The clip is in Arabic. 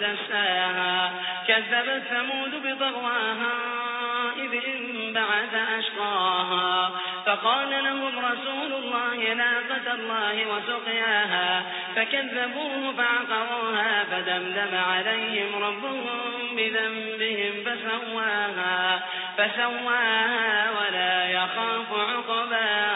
دساها. كذبت ثمود بطغواها إذ انبعث أشقاها. فقال لهم رسول الله ناقة الله وسقياها. فكذبوه فعقروها فدمدم عليهم ربهم بذنبهم فسواها. فسواها ولا يخاف عقباها.